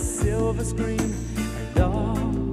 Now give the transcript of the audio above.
silver screen. And all